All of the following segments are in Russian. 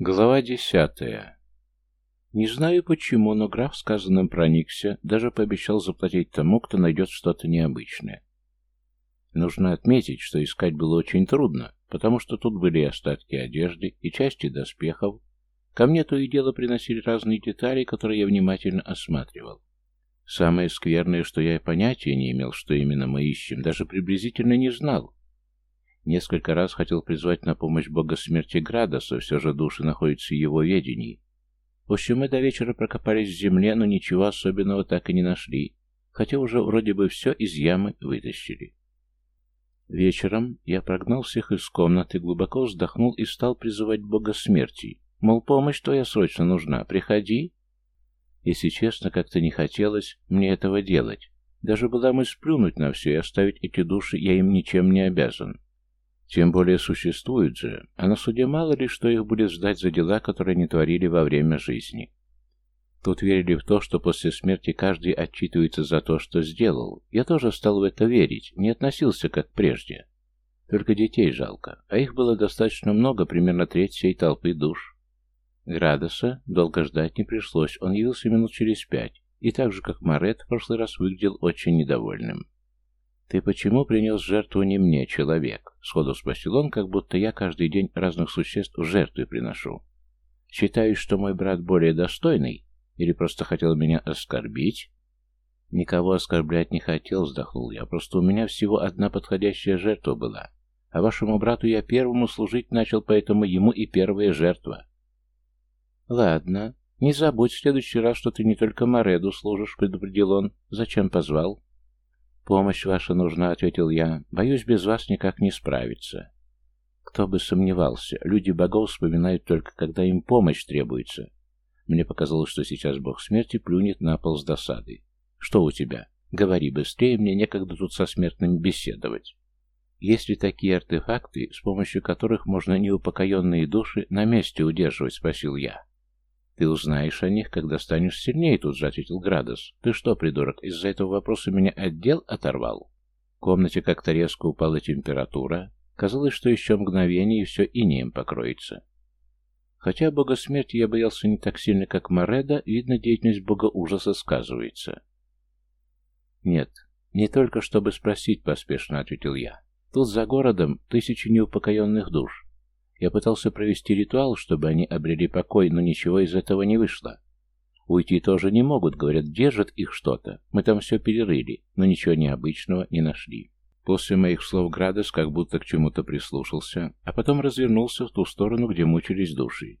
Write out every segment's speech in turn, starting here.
Глава десятая. Не знаю почему, но граф сказанным проникся, даже пообещал заплатить тому, кто найдет что-то необычное. Нужно отметить, что искать было очень трудно, потому что тут были и остатки одежды, и части доспехов. Ко мне то и дело приносили разные детали, которые я внимательно осматривал. Самое скверное, что я и понятия не имел, что именно мы ищем, даже приблизительно не знал. Несколько раз хотел призвать на помощь бога смерти Градоса, все же души находятся в его ведении. В общем, мы до вечера прокопались в земле, но ничего особенного так и не нашли, хотя уже вроде бы все из ямы вытащили. Вечером я прогнал всех из комнаты, глубоко вздохнул и стал призывать бога смерти. Мол, помощь твоя срочно нужна, приходи. Если честно, как-то не хотелось мне этого делать. Даже была мысль плюнуть на все и оставить эти души, я им ничем не обязан. Тем более существуют же, а на суде мало ли что их будет ждать за дела, которые они творили во время жизни. Тут верили в то, что после смерти каждый отчитывается за то, что сделал. Я тоже стал в это верить, не относился как прежде. Только детей жалко, а их было достаточно много, примерно треть всей толпы душ. Градоса долго ждать не пришлось, он явился минут через пять, и так же, как Марет, в прошлый раз выглядел очень недовольным. «Ты почему принес жертву не мне, человек?» — сходу спросил он, как будто я каждый день разных существ в жертвы приношу. «Считаешь, что мой брат более достойный? Или просто хотел меня оскорбить?» «Никого оскорблять не хотел», — вздохнул я. «Просто у меня всего одна подходящая жертва была. А вашему брату я первому служить начал, поэтому ему и первая жертва». «Ладно. Не забудь в следующий раз, что ты не только Мореду служишь», — предупредил он. «Зачем позвал?» «Помощь ваша нужна», — ответил я. «Боюсь, без вас никак не справиться». Кто бы сомневался, люди богов вспоминают только, когда им помощь требуется. Мне показалось, что сейчас бог смерти плюнет на пол с досадой. «Что у тебя? Говори быстрее, мне некогда тут со смертными беседовать». Есть ли такие артефакты, с помощью которых можно неупокоенные души на месте удерживать?» — спросил я. «Ты узнаешь о них, когда станешь сильнее», — тут же ответил Градос. «Ты что, придурок, из-за этого вопроса меня отдел оторвал?» В комнате как-то резко упала температура. Казалось, что еще мгновение, и все инеем покроется. Хотя бога смерти я боялся не так сильно, как Мореда, видно, деятельность бога ужаса сказывается. «Нет, не только чтобы спросить», — поспешно ответил я. «Тут за городом тысячи неупокоенных душ. Я пытался провести ритуал, чтобы они обрели покой, но ничего из этого не вышло. Уйти тоже не могут, говорят, держат их что-то. Мы там все перерыли, но ничего необычного не нашли. После моих слов Градос как будто к чему-то прислушался, а потом развернулся в ту сторону, где мучились души.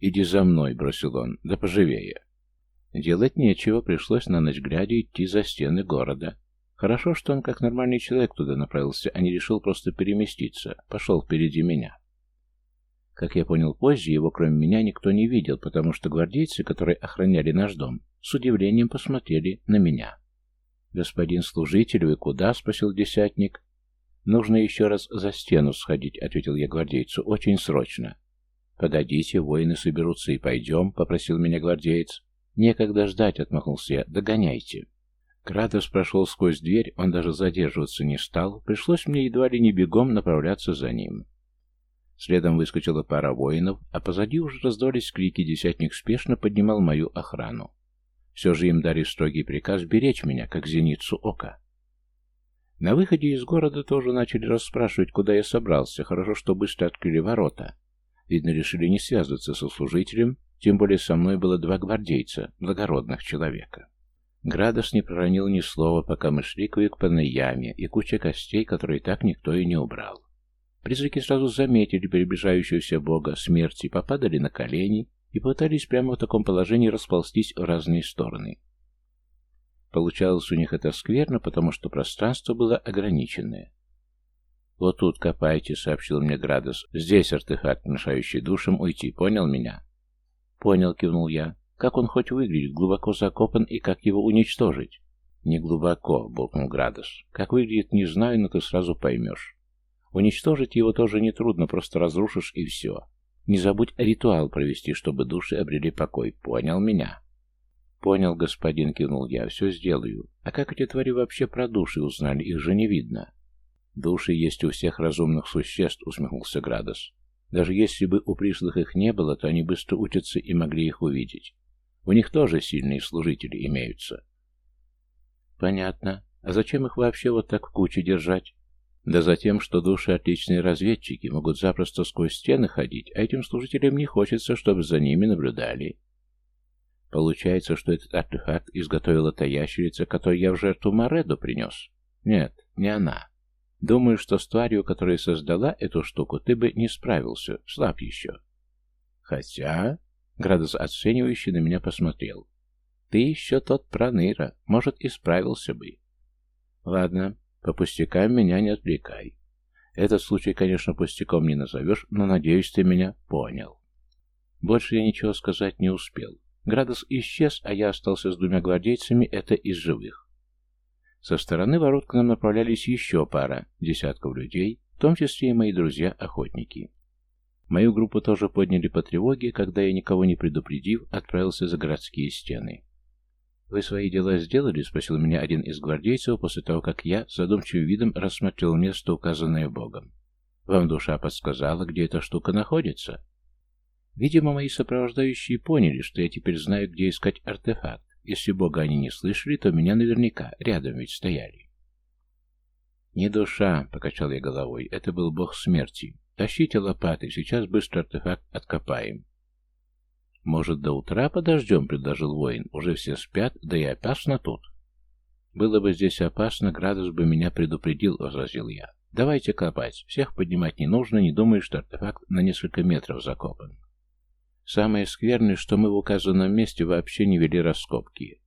«Иди за мной», — бросил он, — «да поживее». Делать нечего, пришлось на ночь глядя идти за стены города. Хорошо, что он как нормальный человек туда направился, а не решил просто переместиться, пошел впереди меня. Как я понял позже, его кроме меня никто не видел, потому что гвардейцы, которые охраняли наш дом, с удивлением посмотрели на меня. «Господин служитель, вы куда?» — спросил десятник. «Нужно еще раз за стену сходить», — ответил я гвардейцу, — «очень срочно». «Погодите, воины соберутся и пойдем», — попросил меня гвардеец. «Некогда ждать», — отмахнулся я, — «догоняйте». Кратос прошел сквозь дверь, он даже задерживаться не стал, пришлось мне едва ли не бегом направляться за ним. Следом выскочила пара воинов, а позади уже раздались крики, десятник спешно поднимал мою охрану. Все же им дали строгий приказ беречь меня, как зеницу ока. На выходе из города тоже начали расспрашивать, куда я собрался, хорошо, что быстро открыли ворота. Видно, решили не связываться со служителем, тем более со мной было два гвардейца, благородных человека. Градос не проронил ни слова, пока мы шли к выкопанной яме и куче костей, которые так никто и не убрал. Призраки сразу заметили приближающегося бога смерти, попадали на колени и пытались прямо в таком положении расползтись в разные стороны. Получалось у них это скверно, потому что пространство было ограниченное. «Вот тут копайте», — сообщил мне Градос. «Здесь артефакт, мешающий душам уйти. Понял меня?» «Понял», — кивнул я. «Как он хоть выглядит? Глубоко закопан, и как его уничтожить?» «Не глубоко», — буркнул Градос. «Как выглядит, не знаю, но ты сразу поймешь. Уничтожить его тоже нетрудно, просто разрушишь и все. Не забудь ритуал провести, чтобы души обрели покой. Понял меня? Понял, господин, кивнул я, все сделаю. А как эти твари вообще про души узнали? Их же не видно. Души есть у всех разумных существ, усмехнулся Градос. Даже если бы у пришлых их не было, то они быстро учатся и могли их увидеть. У них тоже сильные служители имеются. Понятно. А зачем их вообще вот так в куче держать? Да за тем, что души отличные разведчики могут запросто сквозь стены ходить, а этим служителям не хочется, чтобы за ними наблюдали. Получается, что этот артефакт изготовила та ящерица, которую я в жертву Мореду принес? Нет, не она. Думаю, что с тварью, которая создала эту штуку, ты бы не справился, слаб еще. Хотя... Градус оценивающий на меня посмотрел. Ты еще тот проныра, может, и справился бы. Ладно, по пустякам меня не отвлекай. Этот случай, конечно, пустяком не назовешь, но, надеюсь, ты меня понял. Больше я ничего сказать не успел. Градус исчез, а я остался с двумя гвардейцами, это из живых. Со стороны ворот к нам направлялись еще пара, десятков людей, в том числе и мои друзья-охотники. Мою группу тоже подняли по тревоге, когда я, никого не предупредив, отправился за городские стены. «Вы свои дела сделали?» — спросил меня один из гвардейцев после того, как я задумчивым видом рассмотрел место, указанное Богом. «Вам душа подсказала, где эта штука находится?» Видимо, мои сопровождающие поняли, что я теперь знаю, где искать артефакт. Если Бога они не слышали, то меня наверняка рядом ведь стояли. «Не душа», — покачал я головой, — «это был Бог смерти. Тащите лопаты, сейчас быстро артефакт откопаем». «Может, до утра подождем?» — предложил воин. «Уже все спят, да и опасно тут». «Было бы здесь опасно, Градус бы меня предупредил», — возразил я. «Давайте копать. Всех поднимать не нужно, не думаю, что артефакт на несколько метров закопан». Самое скверное, что мы в указанном месте вообще не вели раскопки.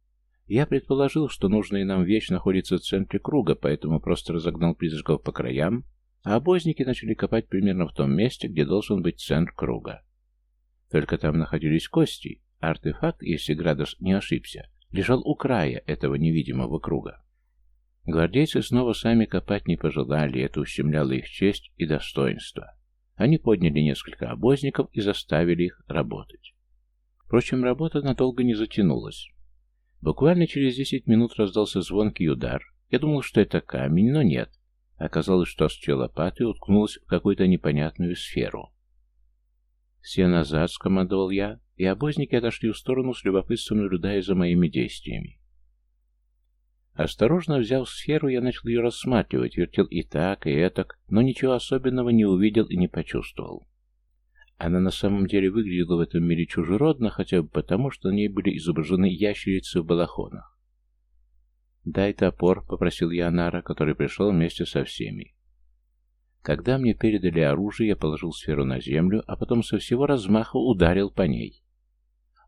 Я предположил, что нужная нам вещь находится в центре круга, поэтому просто разогнал призраков по краям, а обозники начали копать примерно в том месте, где должен быть центр круга. Только там находились кости, артефакт, если Градус не ошибся, лежал у края этого невидимого круга. Гвардейцы снова сами копать не пожелали, это ущемляло их честь и достоинство. Они подняли несколько обозников и заставили их работать. Впрочем, работа надолго не затянулась. Буквально через десять минут раздался звонкий удар. Я думал, что это камень, но нет. Оказалось, что острие лопаты уткнулось в какую-то непонятную сферу. «Все назад!» — скомандовал я, и обозники отошли в сторону с любопытством, наблюдая за моими действиями. Осторожно взяв сферу, я начал ее рассматривать, вертел и так, и этак, но ничего особенного не увидел и не почувствовал. Она на самом деле выглядела в этом мире чужеродно, хотя бы потому, что на ней были изображены ящерицы в балахонах. «Дай топор», — попросил я Анара, который пришел вместе со всеми. Когда мне передали оружие, я положил сферу на землю, а потом со всего размаха ударил по ней.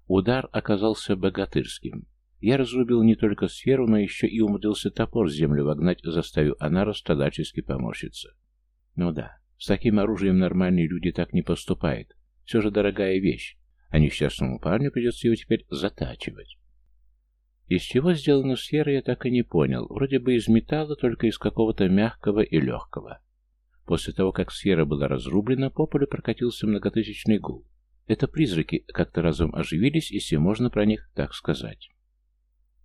Удар оказался богатырским. Я разрубил не только сферу, но еще и умудрился топор в землю вогнать, заставив Анара страдальчески поморщиться. Ну да, с таким оружием нормальные люди так не поступают. Все же дорогая вещь, а несчастному парню придется его теперь затачивать. Из чего сделана сфера, я так и не понял. Вроде бы из металла, только из какого-то мягкого и легкого. После того, как сфера была разрублена, по полю прокатился многотысячный гул. Это призраки как-то разом оживились, если можно про них так сказать.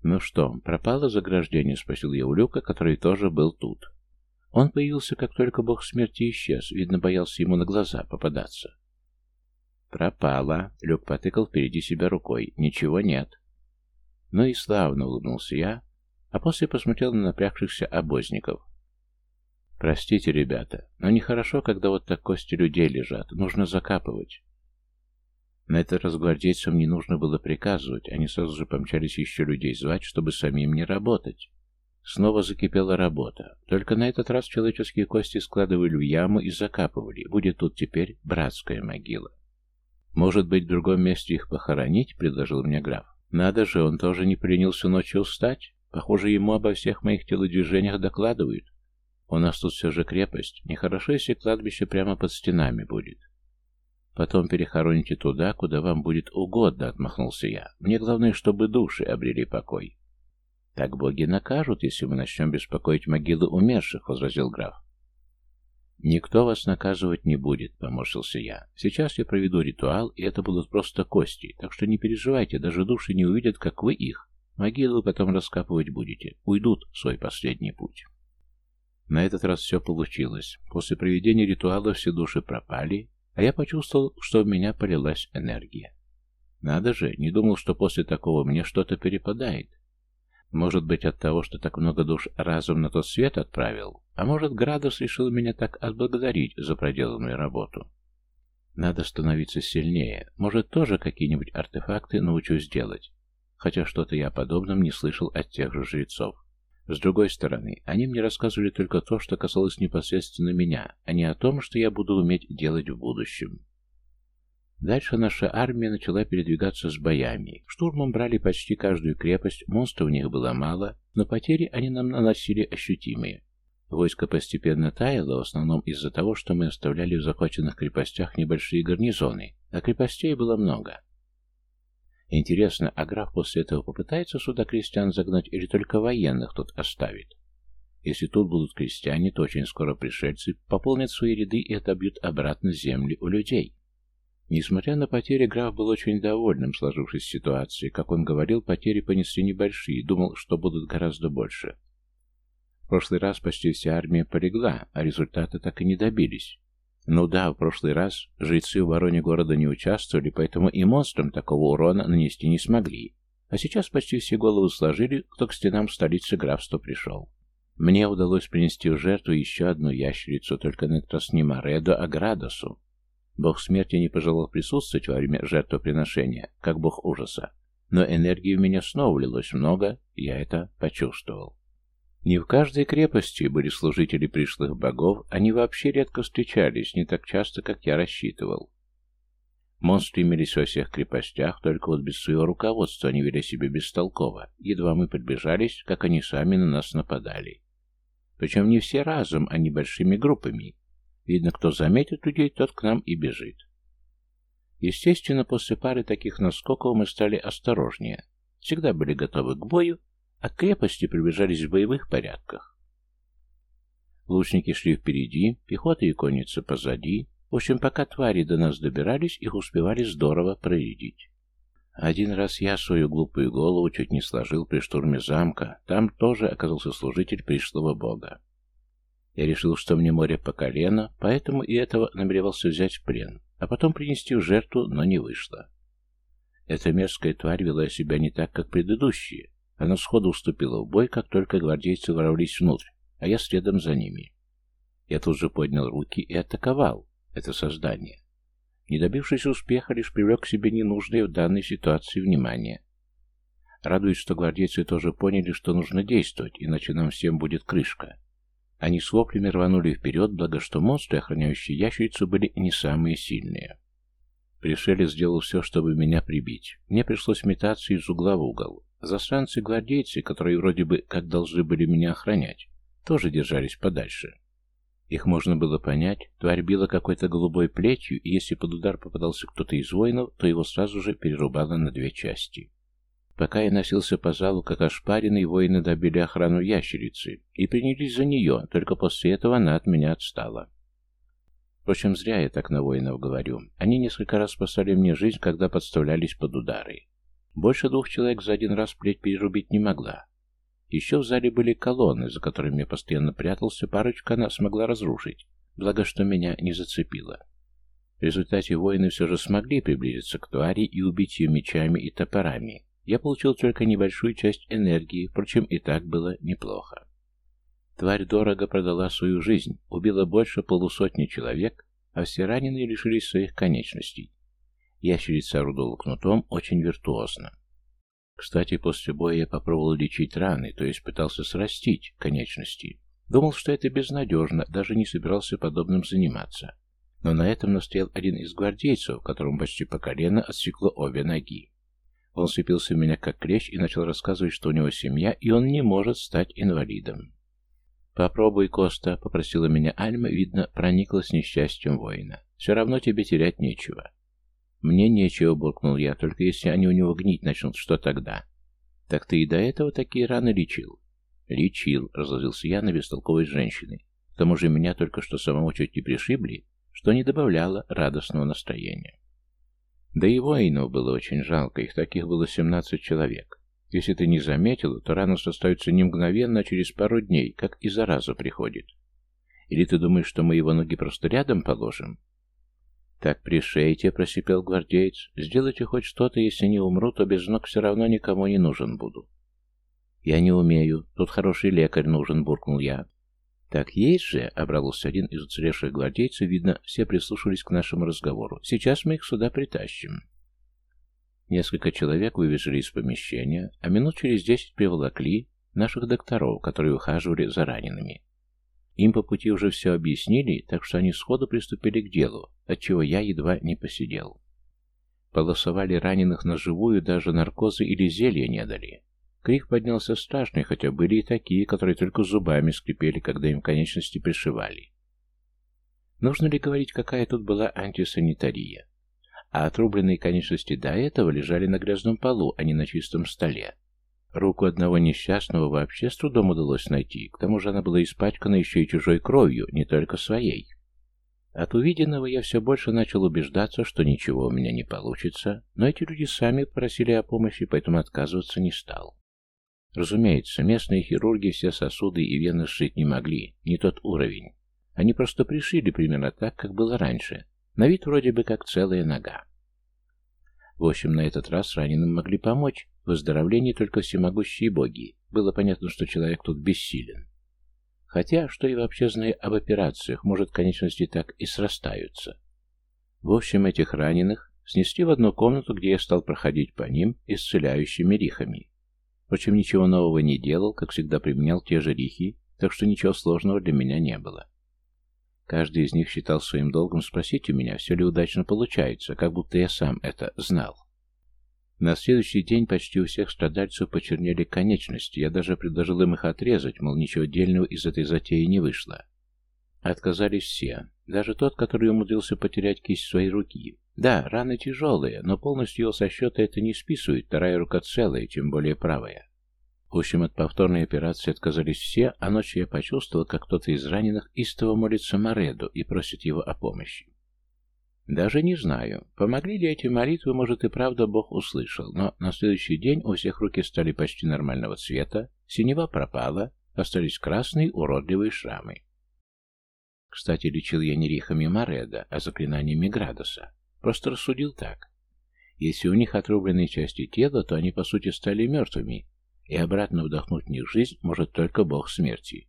«Ну что, пропало заграждение?» — спросил я у Люка, который тоже был тут. Он появился, как только бог смерти исчез, видно, боялся ему на глаза попадаться. «Пропало», — Люк потыкал впереди себя рукой. «Ничего нет». «Ну и славно», — улыбнулся я, а после посмотрел на напрягшихся обозников. «Простите, ребята, но нехорошо, когда вот так кости людей лежат. Нужно закапывать». На этот раз гвардейцам не нужно было приказывать, они сразу же помчались еще людей звать, чтобы самим не работать. Снова закипела работа. Только на этот раз человеческие кости складывали в яму и закапывали. Будет тут теперь братская могила. «Может быть, в другом месте их похоронить?» — предложил мне граф. «Надо же, он тоже не принялся ночью встать. Похоже, ему обо всех моих телодвижениях докладывают. У нас тут все же крепость. Нехорошо, если кладбище прямо под стенами будет. Потом перехороните туда, куда вам будет угодно, отмахнулся я. Мне главное, чтобы души обрели покой. Так боги накажут, если мы начнем беспокоить могилы умерших, возразил граф. «Никто вас наказывать не будет», — поморщился я. «Сейчас я проведу ритуал, и это будут просто кости, так что не переживайте, даже души не увидят, как вы их. Могилы потом раскапывать будете, уйдут в свой последний путь». На этот раз все получилось. После проведения ритуала все души пропали, а я почувствовал, что в меня полилась энергия. Надо же, не думал, что после такого мне что-то перепадает. Может быть, от того, что так много душ разом на тот свет отправил, а может, Градус решил меня так отблагодарить за проделанную работу. Надо становиться сильнее, может, тоже какие-нибудь артефакты научусь делать, хотя что-то я подобном не слышал от тех же жрецов. С другой стороны, они мне рассказывали только то, что касалось непосредственно меня, а не о том, что я буду уметь делать в будущем. Дальше наша армия начала передвигаться с боями. Штурмом брали почти каждую крепость, монстров у них было мало, но потери они нам наносили ощутимые. Войско постепенно таяло, в основном из-за того, что мы оставляли в захваченных крепостях небольшие гарнизоны, а крепостей было много. Интересно, а граф после этого попытается сюда крестьян загнать или только военных тут оставит? Если тут будут крестьяне, то очень скоро пришельцы пополнят свои ряды и отобьют обратно земли у людей. Несмотря на потери, граф был очень довольным сложившейся ситуацией. Как он говорил, потери понесли небольшие, думал, что будут гораздо больше. В прошлый раз почти вся армия полегла, а результаты так и не добились. Ну да, в прошлый раз жрецы в обороне города не участвовали, поэтому и монстрам такого урона нанести не смогли. А сейчас почти все головы сложили, кто к стенам столицы графства пришел. Мне удалось принести в жертву еще одну ящерицу, только на этот раз не Мореду, а Градосу. Бог смерти не пожелал присутствовать во время жертвоприношения, как бог ужаса. Но энергии в меня снова влилось много, я это почувствовал. Не в каждой крепости были служители пришлых богов, они вообще редко встречались, не так часто, как я рассчитывал. Монстры имелись во всех крепостях, только вот без своего руководства они вели себя бестолково. Едва мы приближались, как они сами на нас нападали. Причем не все разом, а небольшими группами. Видно, кто заметит людей, тот к нам и бежит. Естественно, после пары таких наскоков мы стали осторожнее. Всегда были готовы к бою а к крепости приближались в боевых порядках. Лучники шли впереди, пехота и конница позади. В общем, пока твари до нас добирались, их успевали здорово проредить. Один раз я свою глупую голову чуть не сложил при штурме замка. Там тоже оказался служитель пришлого бога. Я решил, что мне море по колено, поэтому и этого намеревался взять в плен, а потом принести в жертву, но не вышло. Эта мерзкая тварь вела себя не так, как предыдущие. Она сходу уступила в бой, как только гвардейцы ворвались внутрь, а я следом за ними. Я тут же поднял руки и атаковал это создание. Не добившись успеха, лишь привлек к себе ненужное в данной ситуации внимание. Радуюсь, что гвардейцы тоже поняли, что нужно действовать, иначе нам всем будет крышка. Они с воплями рванули вперед, благо что монстры, охраняющие ящерицу, были не самые сильные. Пришелец сделал все, чтобы меня прибить. Мне пришлось метаться из угла в угол. Засранцы-гвардейцы, которые вроде бы как должны были меня охранять, тоже держались подальше. Их можно было понять, тварь била какой-то голубой плетью, и если под удар попадался кто-то из воинов, то его сразу же перерубало на две части. Пока я носился по залу, как ошпаренный, воины добили охрану ящерицы и принялись за нее, только после этого она от меня отстала. Впрочем, зря я так на воинов говорю. Они несколько раз спасали мне жизнь, когда подставлялись под удары. Больше двух человек за один раз плеть перерубить не могла. Еще в зале были колонны, за которыми я постоянно прятался, парочка она смогла разрушить, благо что меня не зацепило. В результате воины все же смогли приблизиться к твари и убить ее мечами и топорами. Я получил только небольшую часть энергии, впрочем, и так было неплохо. Тварь дорого продала свою жизнь, убила больше полусотни человек, а все раненые лишились своих конечностей. Ящерица орудовала кнутом очень виртуозно. Кстати, после боя я попробовал лечить раны, то есть пытался срастить конечности. Думал, что это безнадежно, даже не собирался подобным заниматься. Но на этом настоял один из гвардейцев, которому почти по колено отсекло обе ноги. Он сцепился в меня как клещ и начал рассказывать, что у него семья, и он не может стать инвалидом. «Попробуй, Коста», — попросила меня Альма, видно, прониклась несчастьем воина. «Все равно тебе терять нечего. «Мне нечего», — буркнул я, — «только если они у него гнить начнут, что тогда?» «Так ты и до этого такие раны лечил?» «Лечил», — разозлился я на бестолковой женщины. К тому же меня только что самого чуть не пришибли, что не добавляло радостного настроения. Да и воинов было очень жалко, их таких было 17 человек. Если ты не заметил, то раны составятся не мгновенно, а через пару дней, как и зараза приходит. Или ты думаешь, что мы его ноги просто рядом положим? «Так пришейте», — просипел гвардеец. «Сделайте хоть что-то, если не умру, то без ног все равно никому не нужен буду». «Я не умею. Тут хороший лекарь нужен», — буркнул я. «Так есть же», — обрался один из уцелевших гвардейцев, видно, все прислушались к нашему разговору. «Сейчас мы их сюда притащим». Несколько человек выбежали из помещения, а минут через десять приволокли наших докторов, которые ухаживали за ранеными. Им по пути уже все объяснили, так что они сходу приступили к делу, отчего я едва не посидел. Полосовали раненых на живую, даже наркозы или зелья не дали. Крик поднялся страшный, хотя были и такие, которые только зубами скрипели, когда им конечности пришивали. Нужно ли говорить, какая тут была антисанитария? А отрубленные конечности до этого лежали на грязном полу, а не на чистом столе. Руку одного несчастного вообще с трудом удалось найти, к тому же она была испачкана еще и чужой кровью, не только своей. От увиденного я все больше начал убеждаться, что ничего у меня не получится, но эти люди сами просили о помощи, поэтому отказываться не стал. Разумеется, местные хирурги все сосуды и вены сшить не могли, не тот уровень. Они просто пришили примерно так, как было раньше, на вид вроде бы как целая нога. В общем, на этот раз раненым могли помочь, в выздоровлении только всемогущие боги. Было понятно, что человек тут бессилен. Хотя, что и вообще зная об операциях, может, конечности так и срастаются. В общем, этих раненых снесли в одну комнату, где я стал проходить по ним исцеляющими рихами. Впрочем, ничего нового не делал, как всегда применял те же рихи, так что ничего сложного для меня не было. Каждый из них считал своим долгом спросить у меня, все ли удачно получается, как будто я сам это знал. На следующий день почти у всех страдальцев почернели конечности, я даже предложил им их отрезать, мол, ничего дельного из этой затеи не вышло. Отказались все, даже тот, который умудрился потерять кисть своей руки. Да, раны тяжелые, но полностью его со счета это не списывает, вторая рука целая, тем более правая. В общем, от повторной операции отказались все, а ночью я почувствовал, как кто-то из раненых истово молится Мореду и просит его о помощи. Даже не знаю, помогли ли эти молитвы, может и правда Бог услышал, но на следующий день у всех руки стали почти нормального цвета, синева пропала, остались красные уродливые шрамы. Кстати, лечил я не рихами Мореда, а заклинаниями Градуса. Просто рассудил так. Если у них отрубленные части тела, то они по сути стали мертвыми, и обратно вдохнуть в них жизнь может только Бог смерти.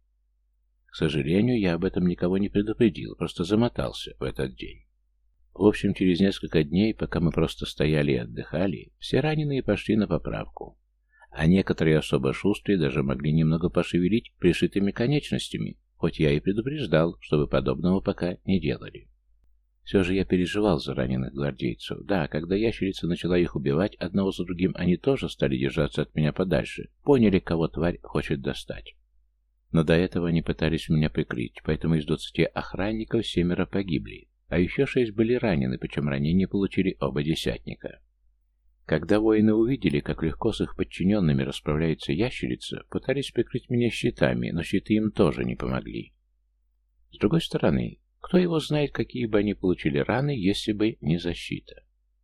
К сожалению, я об этом никого не предупредил, просто замотался в этот день. В общем, через несколько дней, пока мы просто стояли и отдыхали, все раненые пошли на поправку. А некоторые особо шустрые даже могли немного пошевелить пришитыми конечностями, хоть я и предупреждал, чтобы подобного пока не делали. Все же я переживал за раненых гвардейцев. Да, когда ящерица начала их убивать, одного за другим они тоже стали держаться от меня подальше, поняли, кого тварь хочет достать. Но до этого они пытались меня прикрыть, поэтому из двадцати охранников семеро погибли, а еще шесть были ранены, причем ранения получили оба десятника. Когда воины увидели, как легко с их подчиненными расправляется ящерица, пытались прикрыть меня щитами, но щиты им тоже не помогли. С другой стороны, кто его знает, какие бы они получили раны, если бы не защита.